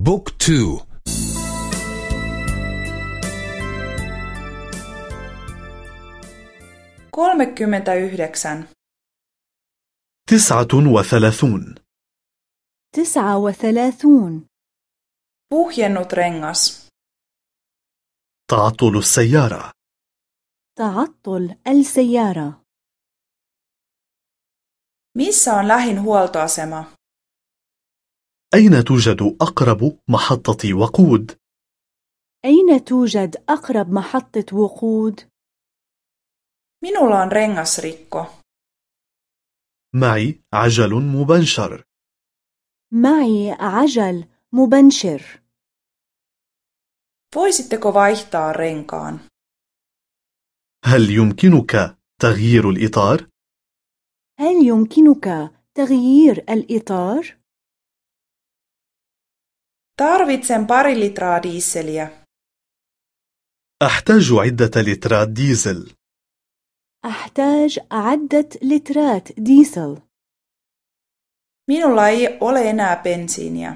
بوك تو kolmekymmentä yhdeksän تسعة وثلاثون تسعة وثلاثون puhjennut rengas تعطل السيارة تعطل السيارة missä on lähin huoltoasema أين توجد أقرب محطة وقود؟ أين توجد أقرب محطة وقود؟ minulla on rengasrikko معي عجل مبنشر معي عجل مبنشر voisitteko vaihtaa renkaan هل يمكنك تغيير الإطار؟ هل يمكنك تغيير الإطار؟ Tarvitsen pari litraa diisseliä أحتاج عدة لترات ديزل. أحتاج عدة لترات ديزل. Minulla ei ole enää bensiiniä.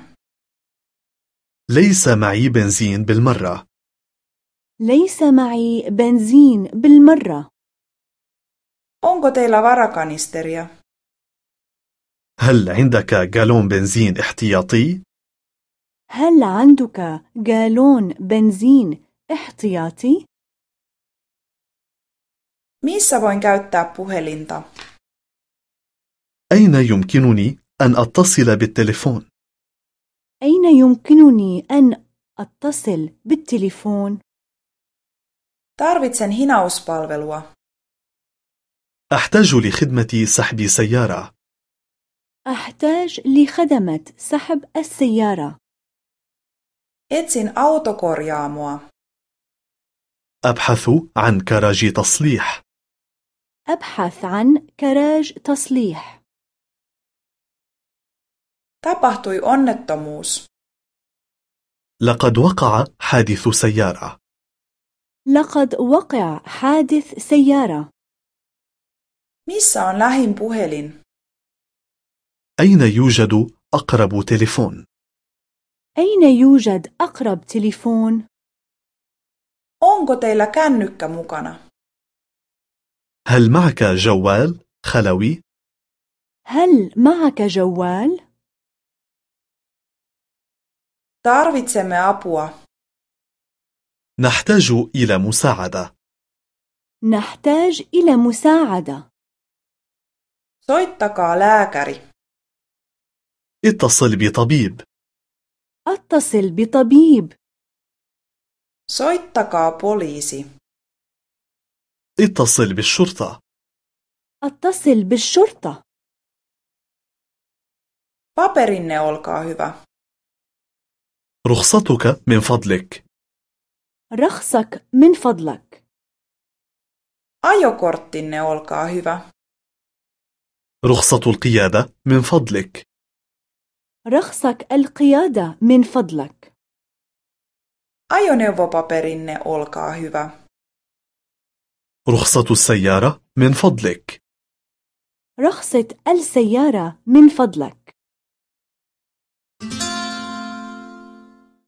ليس معي بنزين بالمرة. ليس معي بنزين بالمرة. Onko teillä varakanisteria? هل عندك جالون بنزين احتياطي؟ هل عندك جالون بنزين احتياطي؟ missä voin käyttää puhelinta أين يمكنني أن أتصل بالتليفون؟ أين يمكنني أن أتصل بالتليفون؟ tarvitsen hinauspalvelua أحتاج لخدمة سحب سيارة أحتاج لخدمة سحب السيارة etsin autokorjaamoa أبحث عن كراج تصليح. أبحث عن كراج تصليح. Tapahtui onnettomuus. لقد وقع حادث سيارة. لقد وقع حادث سيارة. Missä on lähin puhelin? أين يوجد أقرب تليفون؟ أين يوجد أقرب تليفون؟ onko teillä kännykkä mukana هل معك جوال خلوي؟ هل معك جوال؟ tarvitsemme apua نحتاج إلى مساعدة نحتاج إلى مساعدة soittakaa lääkäri اتصل بطبيب أتصل بطبيب. Soittakaa poliisi. اتصل بالشرطة. أتصل بالشرطة. Paperinne olkaa hyvä. رخصتك من فضلك. رخصك من فضلك. Ajokorttinne olkaa hyvä. رخصة القيادة من فضلك. رخصك القيادة من فضلك. Ajoneuvopaperinne olkaa hyvä. رخصة السيارة من فضلك. رخصة السيارة من فضلك.